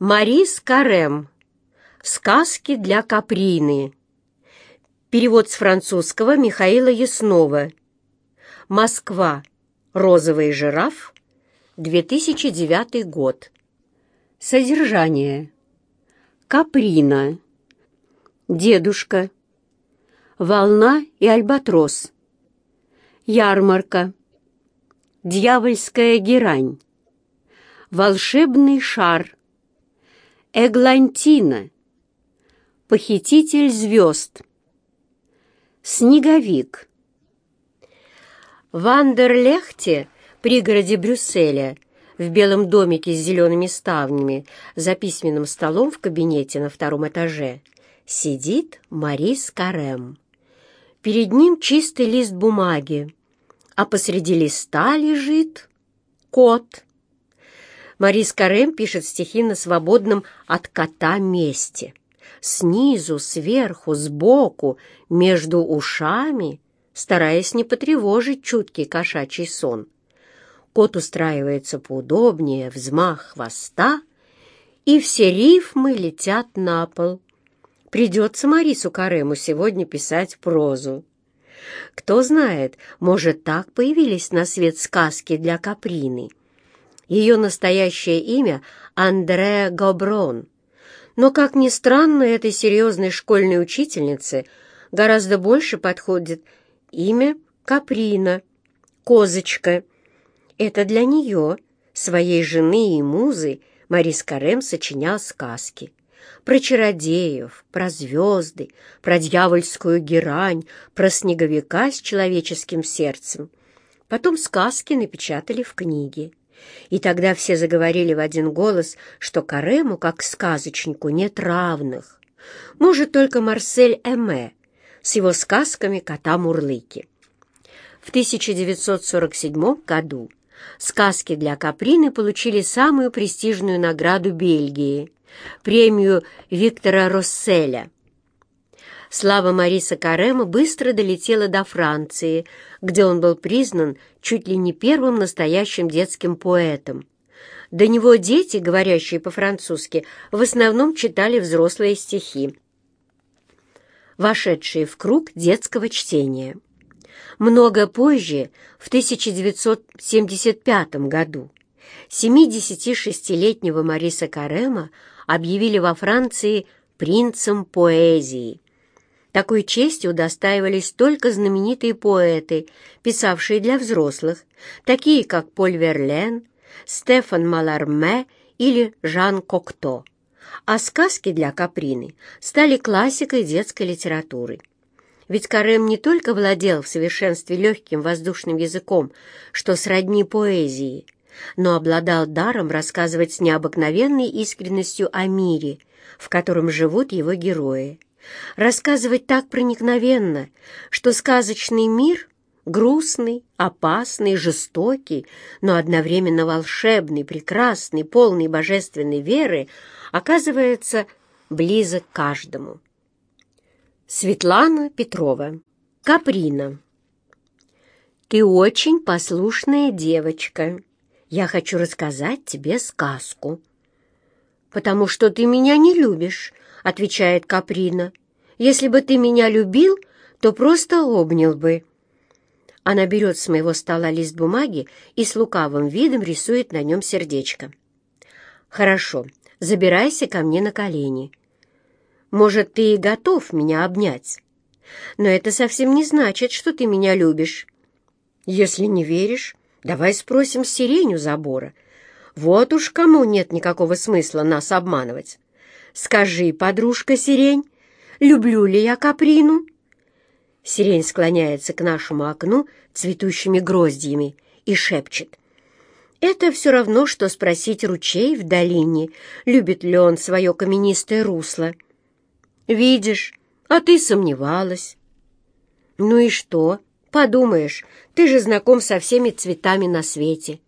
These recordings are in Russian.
Марис Карем. Сказки для Каприны. Перевод с французского Михаила Яснова. Москва. Розовый жираф. 2009 год. Содержание. Каприна. Дедушка. Волна и альбатрос. Ярмарка. Дьявольская герань. Волшебный шар. Эглантина. Похититель звезд. Снеговик. В Андерлехте, пригороде Брюсселя, в белом домике с зелеными ставнями, за письменным столом в кабинете на втором этаже, сидит Марис Карем. Перед ним чистый лист бумаги, а посреди листа лежит кот. Марис Карем пишет стихи на свободном от кота месте. Снизу, сверху, сбоку, между ушами, стараясь не потревожить чуткий кошачий сон. Кот устраивается поудобнее, взмах хвоста, и все рифмы летят на пол. Придется Марису Карему сегодня писать прозу. Кто знает, может, так появились на свет сказки для Каприны — ее настоящее имя — Андреа Гоброн. Но, как ни странно, этой серьезной школьной учительнице гораздо больше подходит имя Каприна, Козочка. Это для нее, своей жены и музы, Марис Карем сочинял сказки. Про чародеев, про звезды, про дьявольскую герань, про снеговика с человеческим сердцем. Потом сказки напечатали в книге. И тогда все заговорили в один голос, что Карему, как сказочнику, нет равных. Может, только Марсель Эме с его сказками «Кота Мурлыки». В 1947 году сказки для Каприны получили самую престижную награду Бельгии – премию Виктора Росселя. Слава Мариса Карема быстро долетела до Франции, где он был признан чуть ли не первым настоящим детским поэтом. До него дети, говорящие по-французски, в основном читали взрослые стихи, вошедшие в круг детского чтения. Много позже, в 1975 году, 76-летнего Мариса Карема объявили во Франции принцем поэзии. Такой чести удостаивались только знаменитые поэты, писавшие для взрослых, такие как Поль Верлен, Стефан Маларме или Жан Кокто. А сказки для Каприны стали классикой детской литературы. Ведь Карем не только владел в совершенстве легким воздушным языком, что сродни поэзии, но обладал даром рассказывать с необыкновенной искренностью о мире, в котором живут его герои рассказывать так проникновенно, что сказочный мир — грустный, опасный, жестокий, но одновременно волшебный, прекрасный, полный божественной веры, оказывается близок каждому. Светлана Петрова. Каприна. «Ты очень послушная девочка. Я хочу рассказать тебе сказку». «Потому что ты меня не любишь», отвечает Каприна. «Если бы ты меня любил, то просто обнял бы». Она берет с моего стола лист бумаги и с лукавым видом рисует на нем сердечко. «Хорошо, забирайся ко мне на колени. Может, ты и готов меня обнять? Но это совсем не значит, что ты меня любишь. Если не веришь, давай спросим сирень у забора. Вот уж кому нет никакого смысла нас обманывать». «Скажи, подружка Сирень, люблю ли я Каприну?» Сирень склоняется к нашему окну цветущими гроздьями и шепчет. «Это все равно, что спросить ручей в долине, любит ли он свое каменистое русло». «Видишь, а ты сомневалась». «Ну и что? Подумаешь, ты же знаком со всеми цветами на свете».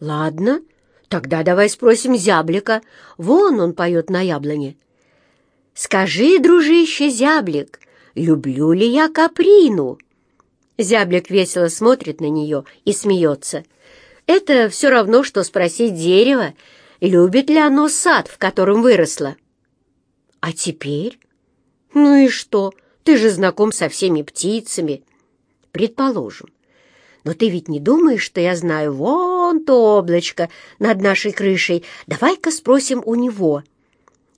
«Ладно, Тогда давай спросим зяблика. Вон он поет на яблоне. Скажи, дружище зяблик, люблю ли я каприну? Зяблик весело смотрит на нее и смеется. Это все равно, что спросить дерево, любит ли оно сад, в котором выросло. А теперь? Ну и что? Ты же знаком со всеми птицами. Предположим. Но ты ведь не думаешь, что я знаю вон то облачко над нашей крышей? Давай-ка спросим у него.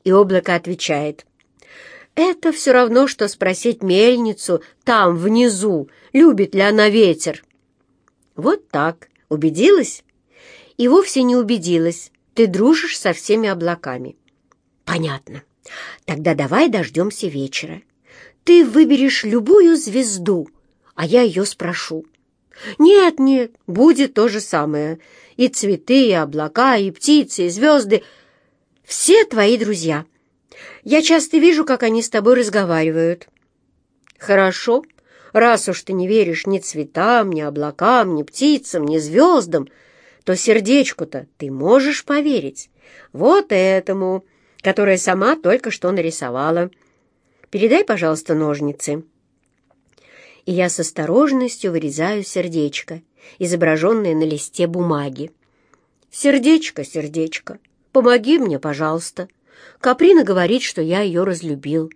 И облако отвечает. Это все равно, что спросить мельницу там, внизу, любит ли она ветер. Вот так. Убедилась? И вовсе не убедилась. Ты дружишь со всеми облаками. Понятно. Тогда давай дождемся вечера. Ты выберешь любую звезду, а я ее спрошу. Нет, нет, будет то же самое. И цветы, и облака, и птицы, и звезды. Все твои друзья. Я часто вижу, как они с тобой разговаривают. Хорошо, раз уж ты не веришь ни цветам, ни облакам, ни птицам, ни звездам, то сердечку-то ты можешь поверить. Вот этому, которое сама только что нарисовала. Передай, пожалуйста, ножницы. И я с осторожностью вырезаю сердечко, изображенное на листе бумаги. Сердечко, сердечко, помоги мне, пожалуйста. Каприна говорит, что я ее разлюбил.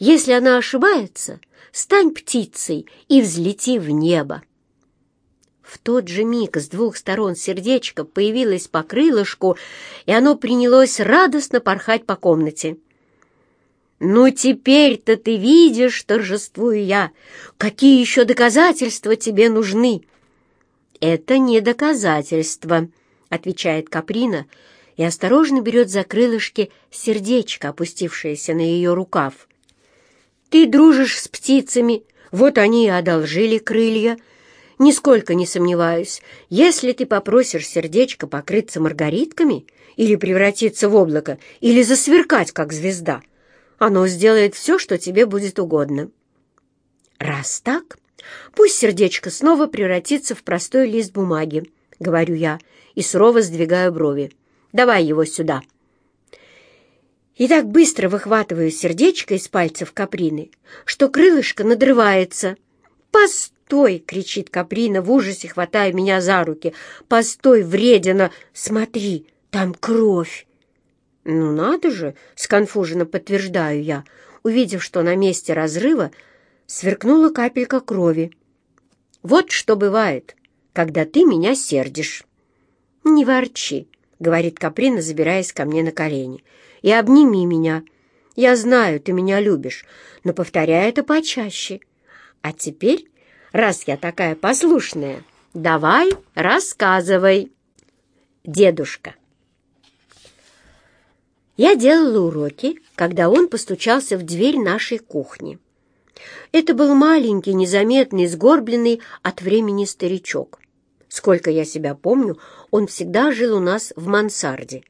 Если она ошибается, стань птицей и взлети в небо. В тот же миг с двух сторон сердечко появилось по крылышку, и оно принялось радостно порхать по комнате. «Ну, теперь-то ты видишь, торжествую я, какие еще доказательства тебе нужны?» «Это не доказательства», — отвечает Каприна, и осторожно берет за крылышки сердечко, опустившееся на ее рукав. «Ты дружишь с птицами, вот они и одолжили крылья», Нисколько не сомневаюсь, если ты попросишь сердечко покрыться маргаритками или превратиться в облако, или засверкать, как звезда, оно сделает все, что тебе будет угодно. Раз так, пусть сердечко снова превратится в простой лист бумаги, говорю я, и сурово сдвигаю брови. Давай его сюда. И так быстро выхватываю сердечко из пальцев Каприны, что крылышко надрывается. «Постой!» Кричит Каприна в ужасе, хватая меня за руки. «Постой, вредина! Смотри, там кровь!» «Ну надо же!» — сконфуженно подтверждаю я, увидев, что на месте разрыва сверкнула капелька крови. «Вот что бывает, когда ты меня сердишь!» «Не ворчи!» — говорит Каприна, забираясь ко мне на колени. «И обними меня. Я знаю, ты меня любишь, но повторяй это почаще. А теперь раз я такая послушная, давай рассказывай. Дедушка. Я делала уроки, когда он постучался в дверь нашей кухни. Это был маленький, незаметный, сгорбленный от времени старичок. Сколько я себя помню, он всегда жил у нас в мансарде,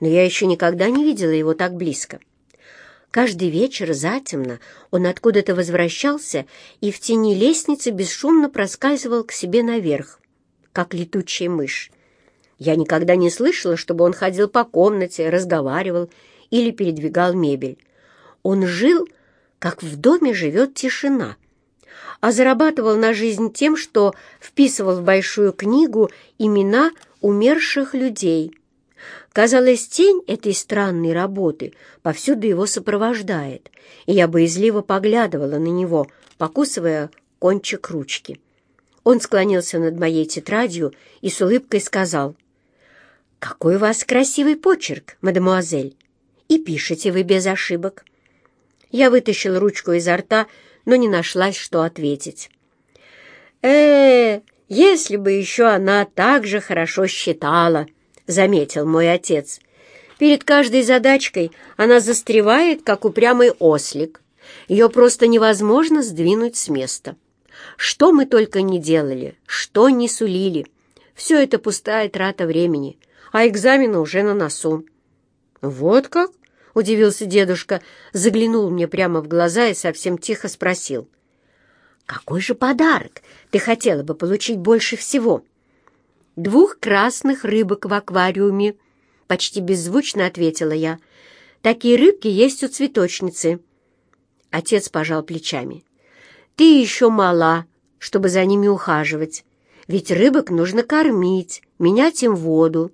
но я еще никогда не видела его так близко. Каждый вечер затемно он откуда-то возвращался и в тени лестницы бесшумно проскальзывал к себе наверх, как летучая мышь. Я никогда не слышала, чтобы он ходил по комнате, разговаривал или передвигал мебель. Он жил, как в доме живет тишина, а зарабатывал на жизнь тем, что вписывал в большую книгу имена умерших людей — Казалось, тень этой странной работы повсюду его сопровождает, и я боязливо поглядывала на него, покусывая кончик ручки. Он склонился над моей тетрадью и с улыбкой сказал, «Какой у вас красивый почерк, мадемуазель, и пишете вы без ошибок». Я вытащила ручку изо рта, но не нашлась, что ответить. э, -э если бы еще она так же хорошо считала», заметил мой отец. Перед каждой задачкой она застревает, как упрямый ослик. Ее просто невозможно сдвинуть с места. Что мы только не делали, что не сулили. Все это пустая трата времени, а экзамены уже на носу. «Вот как?» — удивился дедушка, заглянул мне прямо в глаза и совсем тихо спросил. «Какой же подарок ты хотела бы получить больше всего?» двух красных рыбок в аквариуме», — почти беззвучно ответила я. «Такие рыбки есть у цветочницы». Отец пожал плечами. «Ты еще мала, чтобы за ними ухаживать. Ведь рыбок нужно кормить, менять им воду.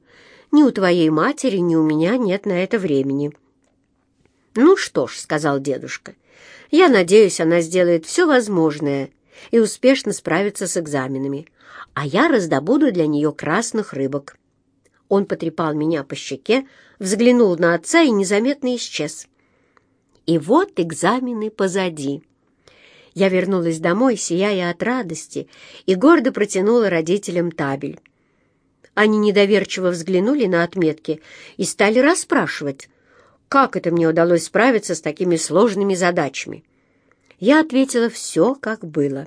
Ни у твоей матери, ни у меня нет на это времени». «Ну что ж», — сказал дедушка, — «я надеюсь, она сделает все возможное и успешно справится с экзаменами, а я раздобуду для нее красных рыбок». Он потрепал меня по щеке, взглянул на отца и незаметно исчез. И вот экзамены позади. Я вернулась домой, сияя от радости, и гордо протянула родителям табель. Они недоверчиво взглянули на отметки и стали расспрашивать, как это мне удалось справиться с такими сложными задачами. Я ответила все, как было.